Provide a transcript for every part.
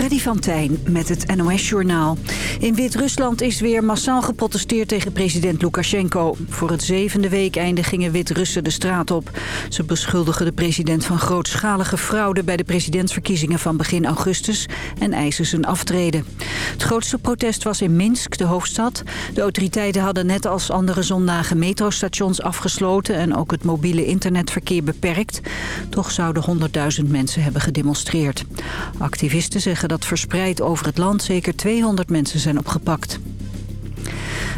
Freddy van Tijn met het NOS-journaal. In Wit-Rusland is weer massaal geprotesteerd tegen president Lukashenko. Voor het zevende weekeinde gingen Wit-Russen de straat op. Ze beschuldigen de president van grootschalige fraude... bij de presidentsverkiezingen van begin augustus... en eisen zijn aftreden. Het grootste protest was in Minsk, de hoofdstad. De autoriteiten hadden net als andere zondagen metrostations afgesloten... en ook het mobiele internetverkeer beperkt. Toch zouden 100.000 mensen hebben gedemonstreerd. Activisten zeggen dat verspreid over het land zeker 200 mensen zijn opgepakt.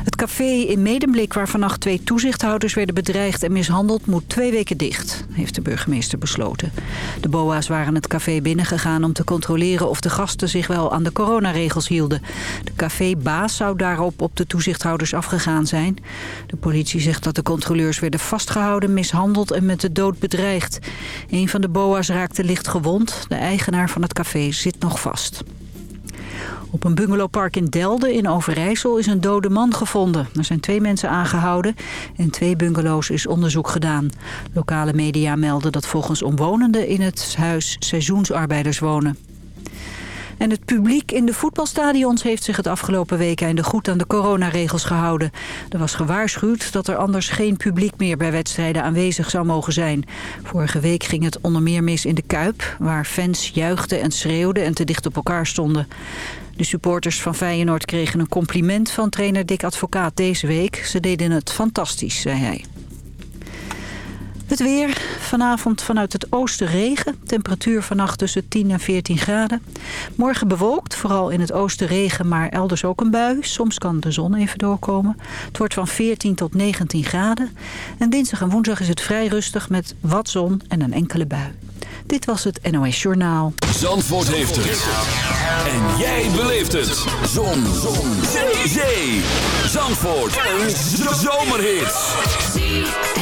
Het café in Medemblik waar vannacht twee toezichthouders werden bedreigd en mishandeld moet twee weken dicht, heeft de burgemeester besloten. De boa's waren het café binnengegaan om te controleren of de gasten zich wel aan de coronaregels hielden. De cafébaas zou daarop op de toezichthouders afgegaan zijn. De politie zegt dat de controleurs werden vastgehouden, mishandeld en met de dood bedreigd. Een van de boa's raakte licht gewond. De eigenaar van het café zit nog vast. Op een bungalowpark in Delden in Overijssel is een dode man gevonden. Er zijn twee mensen aangehouden en twee bungalows is onderzoek gedaan. Lokale media melden dat volgens omwonenden in het huis seizoensarbeiders wonen. En het publiek in de voetbalstadions heeft zich het afgelopen weekende goed aan de coronaregels gehouden. Er was gewaarschuwd dat er anders geen publiek meer bij wedstrijden aanwezig zou mogen zijn. Vorige week ging het onder meer mis in de Kuip, waar fans juichten en schreeuwden en te dicht op elkaar stonden. De supporters van Feyenoord kregen een compliment van trainer Dick Advocaat deze week. Ze deden het fantastisch, zei hij. Het weer. Vanavond vanuit het oosten regen. Temperatuur vannacht tussen 10 en 14 graden. Morgen bewolkt, vooral in het oosten regen, maar elders ook een bui. Soms kan de zon even doorkomen. Het wordt van 14 tot 19 graden. En dinsdag en woensdag is het vrij rustig met wat zon en een enkele bui. Dit was het NOS Journaal. Zandvoort heeft het. En jij beleeft het. Zon. zon. Zee. Zee. Zandvoort. Een zomerhit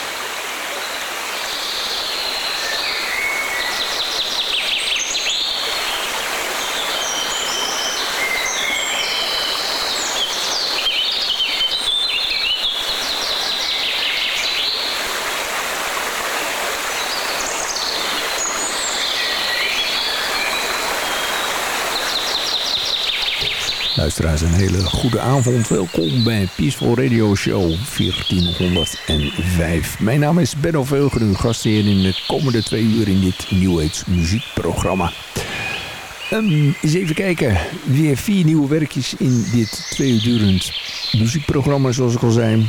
Luisteraars, een hele goede avond. Welkom bij Peaceful Radio Show 1405. Mijn naam is Benno Veugen, uw gastheer in de komende twee uur in dit New Age muziekprogramma. Um, eens even kijken. Weer vier nieuwe werkjes in dit twee uur durend muziekprogramma, zoals ik al zei.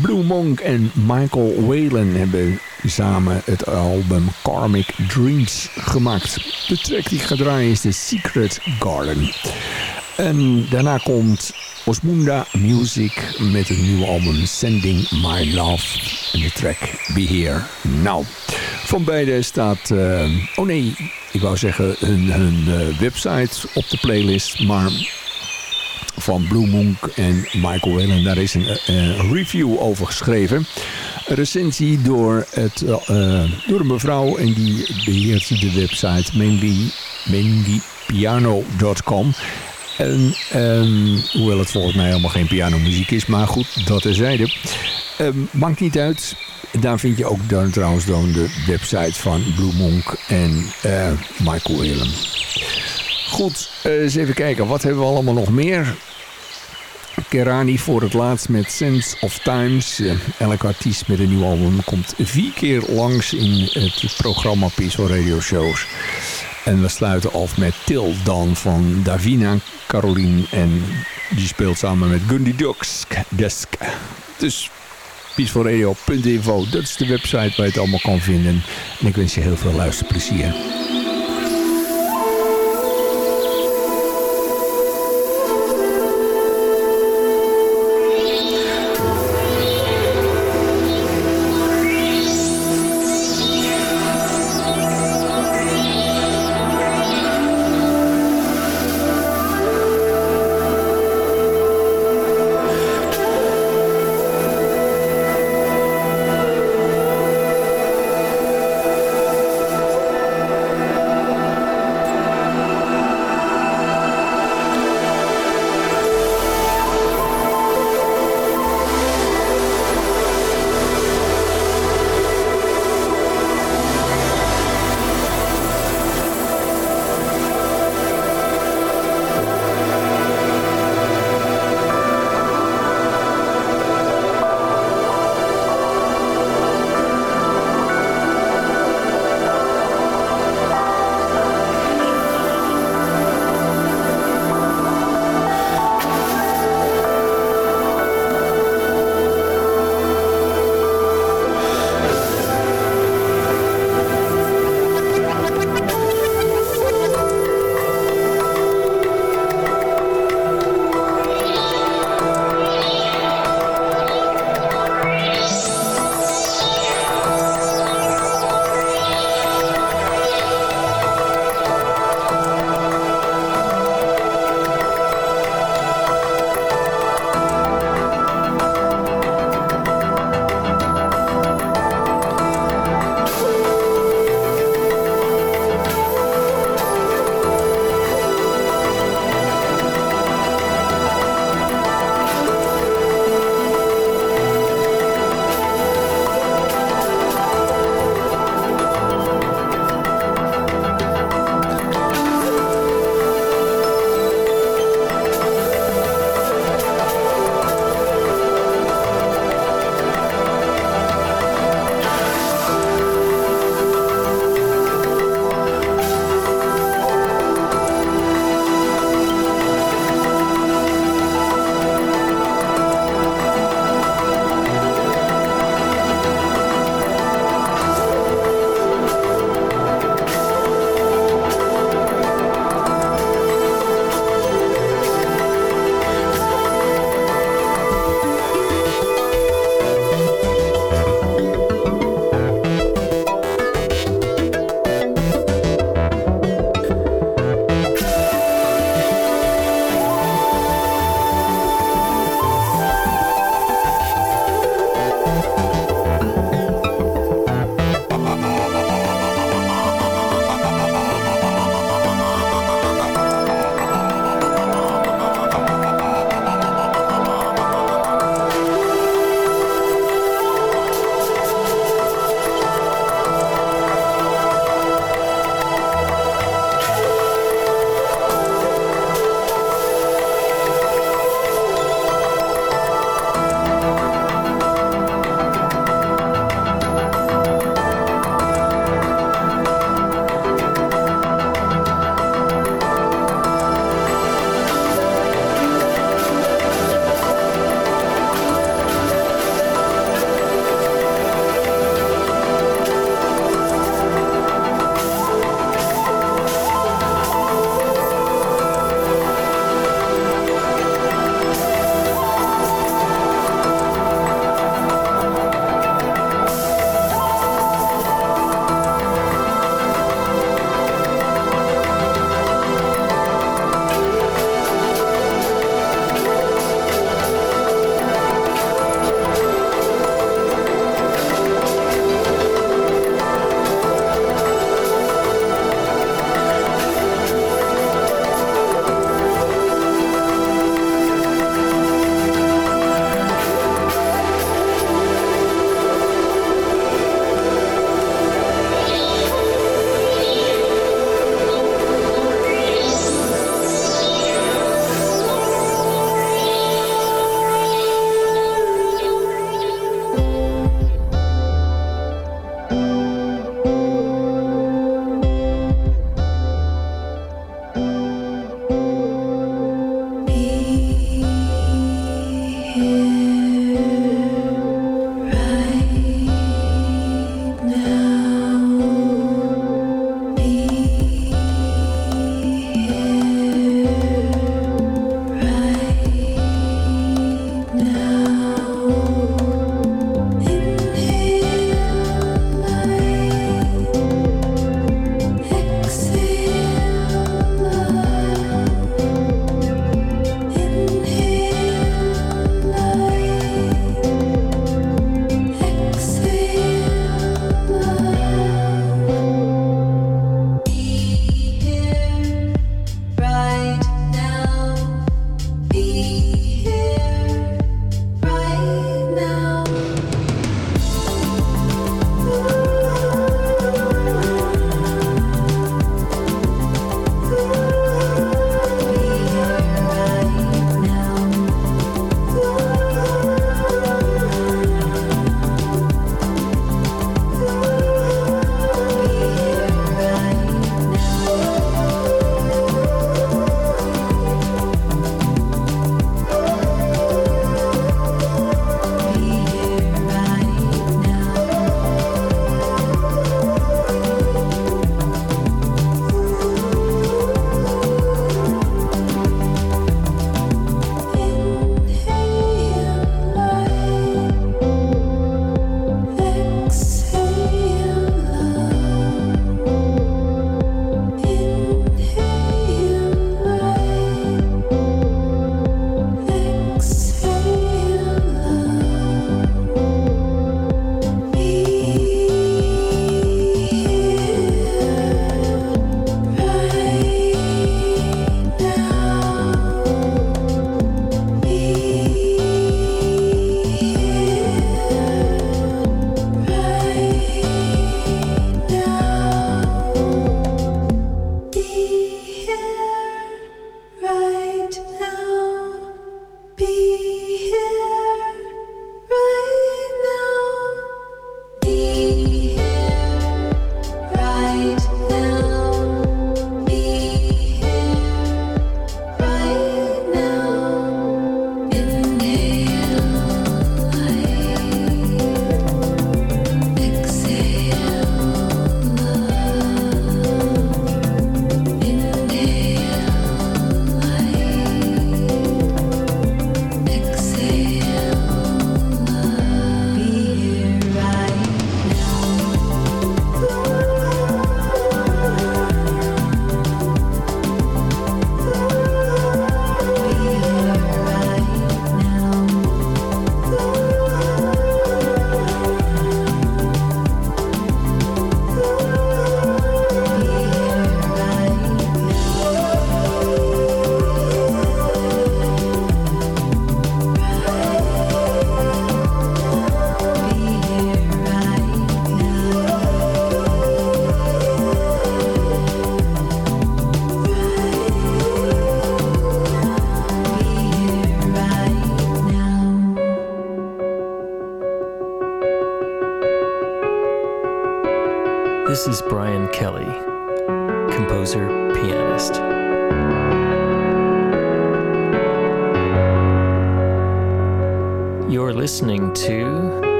Blue Monk en Michael Whalen hebben samen het album Karmic Dreams gemaakt. De track die ik ga draaien is The Secret Garden. En daarna komt Osmunda Music met een nieuwe album Sending My Love. En de track Be Here Now. Van beide staat, uh, oh nee, ik wou zeggen hun, hun uh, website op de playlist. Maar van Blue Monk en Michael Whalen, daar is een uh, review over geschreven. Een recensie door, het, door een mevrouw en die beheert de website mainlypiano.com. En, um, hoewel het volgens mij helemaal geen pianomuziek is. Maar goed, dat terzijde. Um, maakt niet uit. Daar vind je ook dan trouwens dan de website van Blue Monk en uh, Michael Willem. Goed, uh, eens even kijken. Wat hebben we allemaal nog meer? Kerani voor het laatst met Sense of Times. Uh, elke artiest met een nieuw album komt vier keer langs in het programma Peaceful Radio Shows. En we sluiten af met Til Dan van Davina Caroline. En die speelt samen met Gundy Dusk. Desk. Dus peacefulradio.info, dat is de website waar je het allemaal kan vinden. En ik wens je heel veel luisterplezier.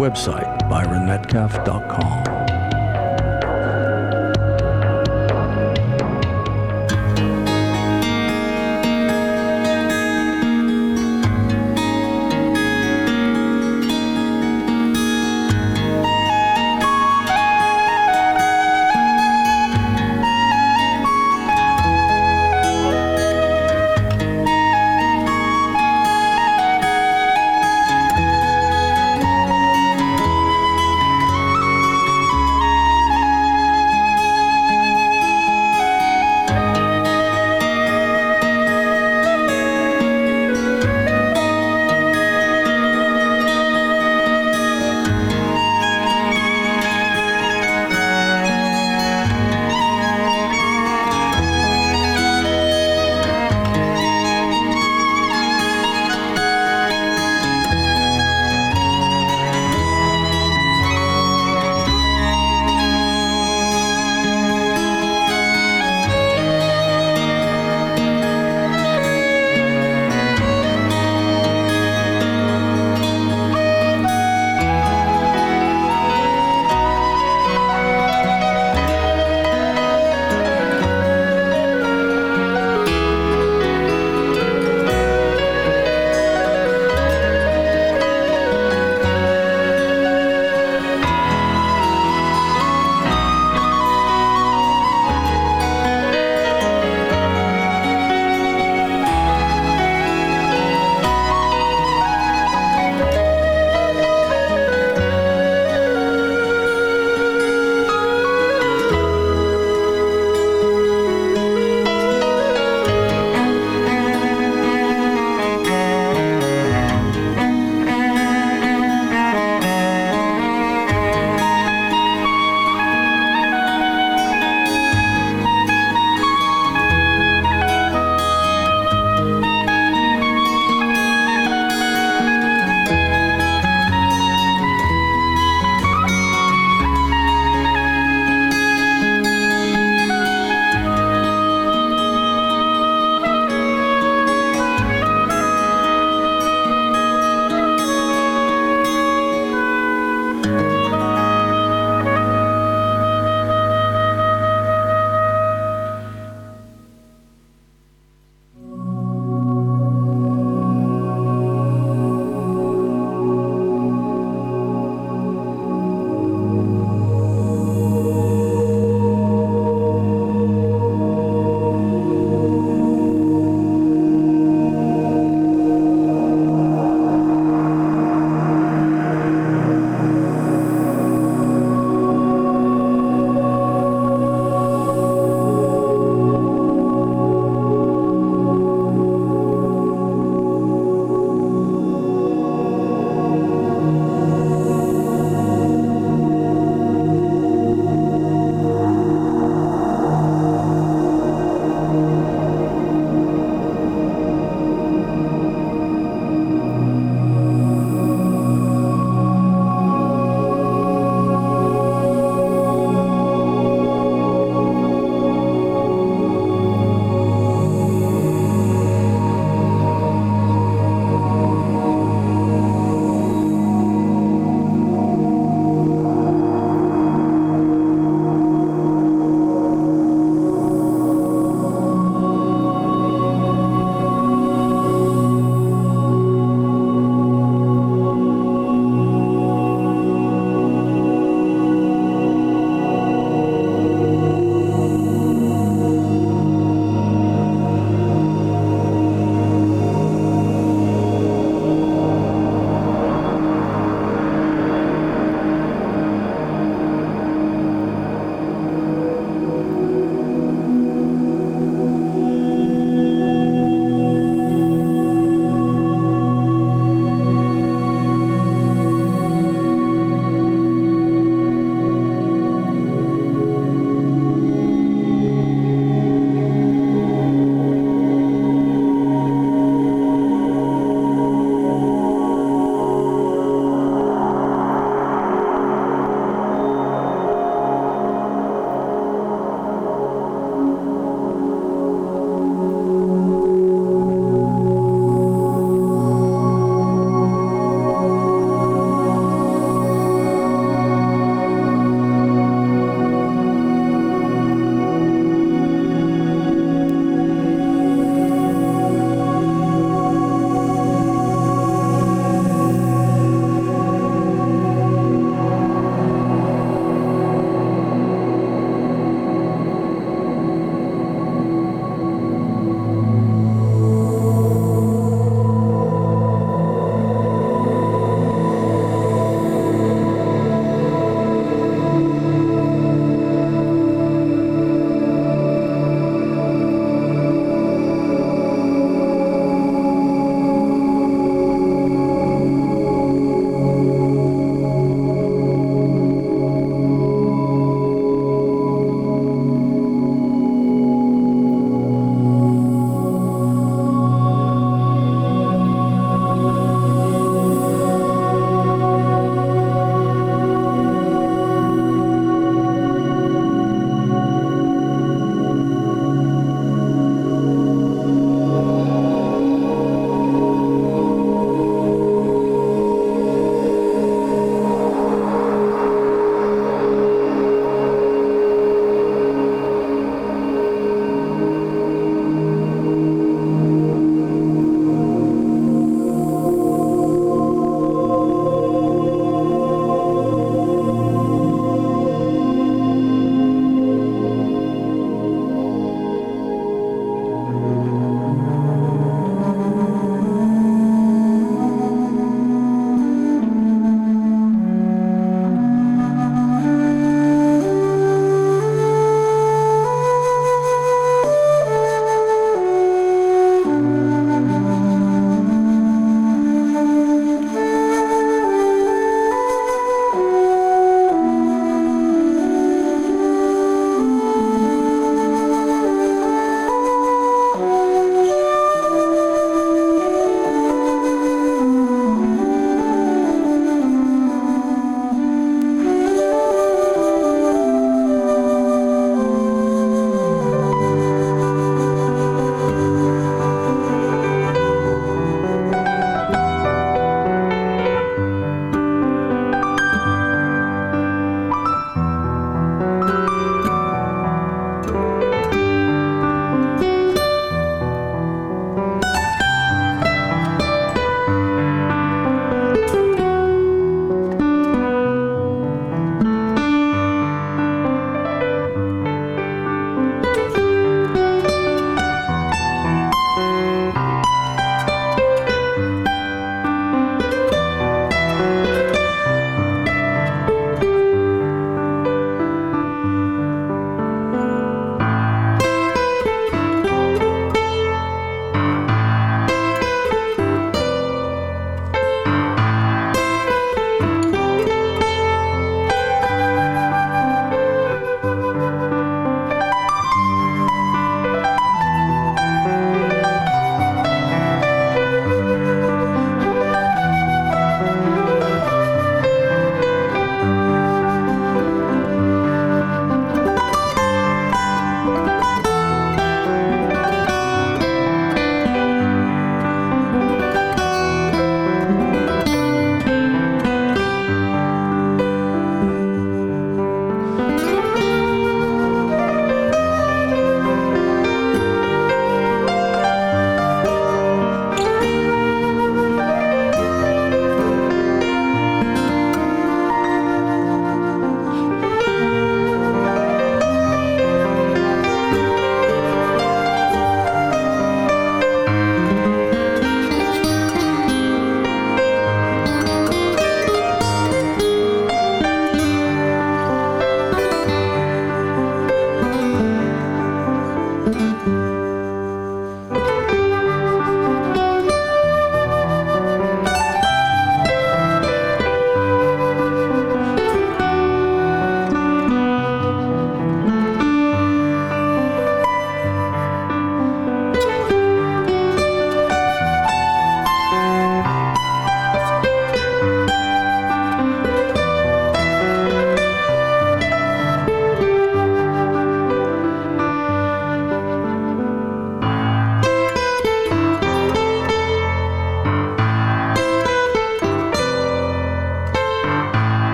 Website, byronmetcalf.com.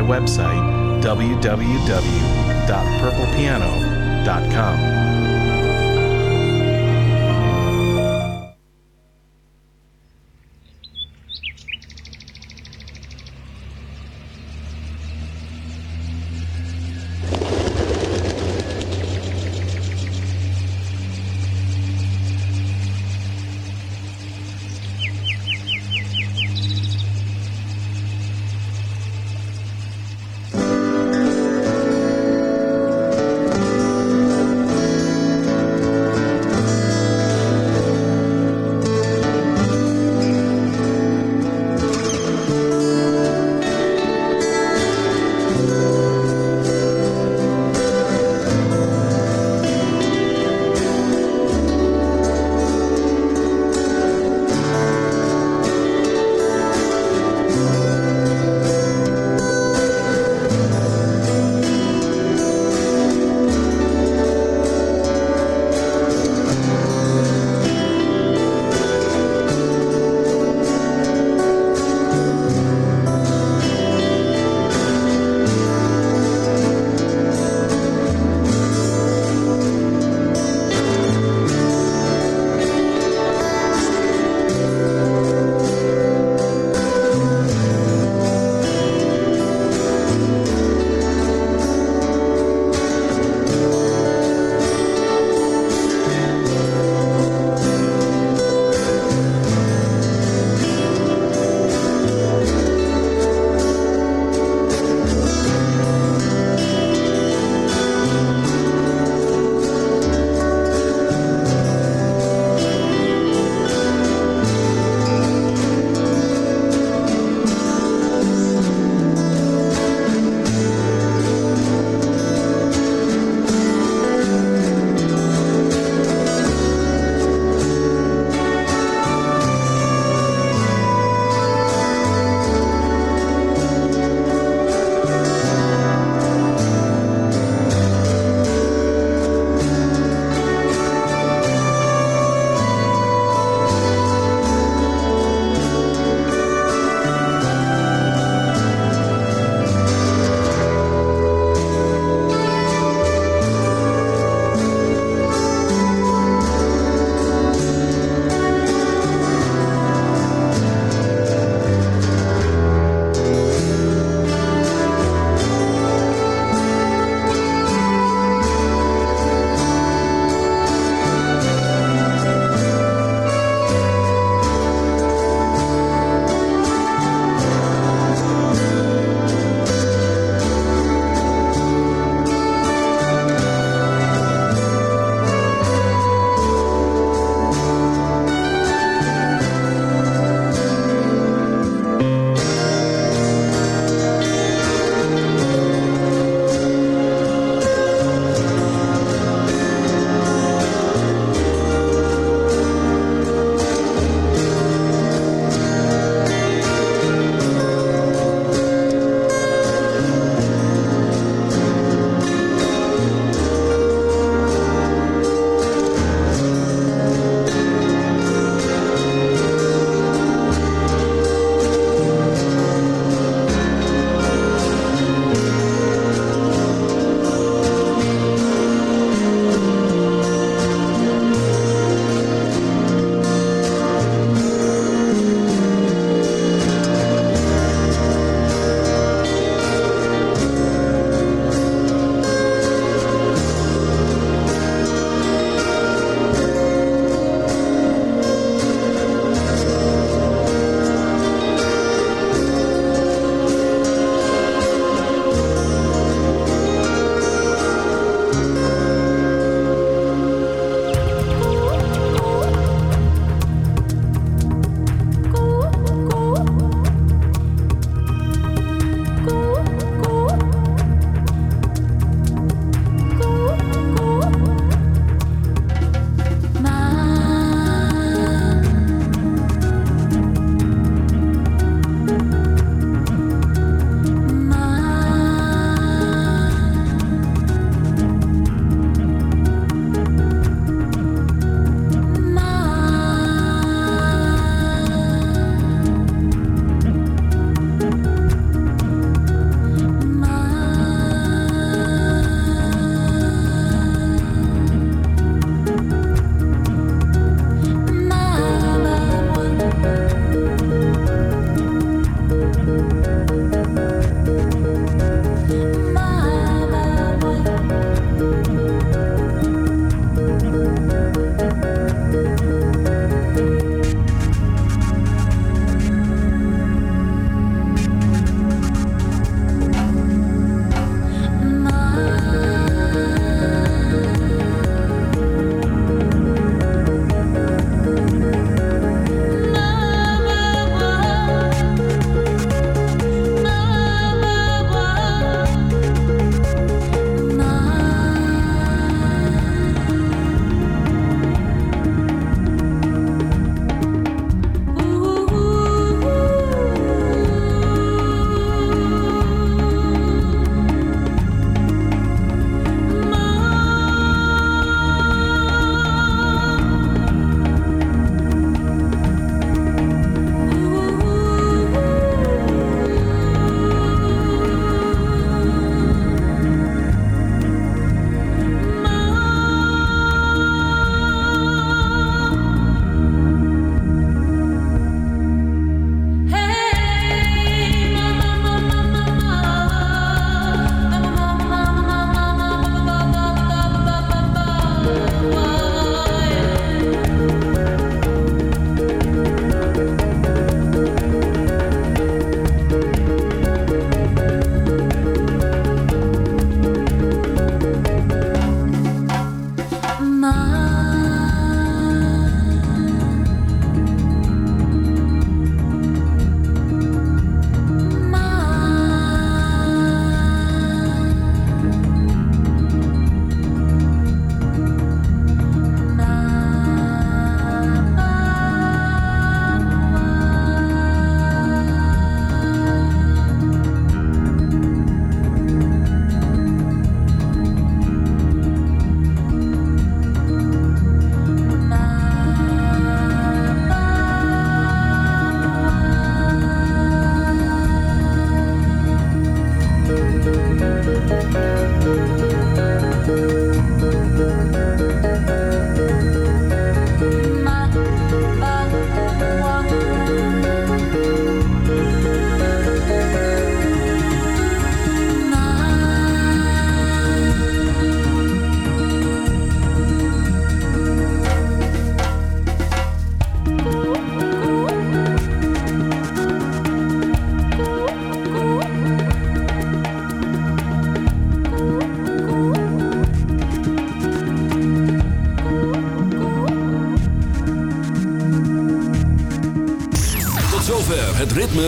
My website, www.purplepiano.com.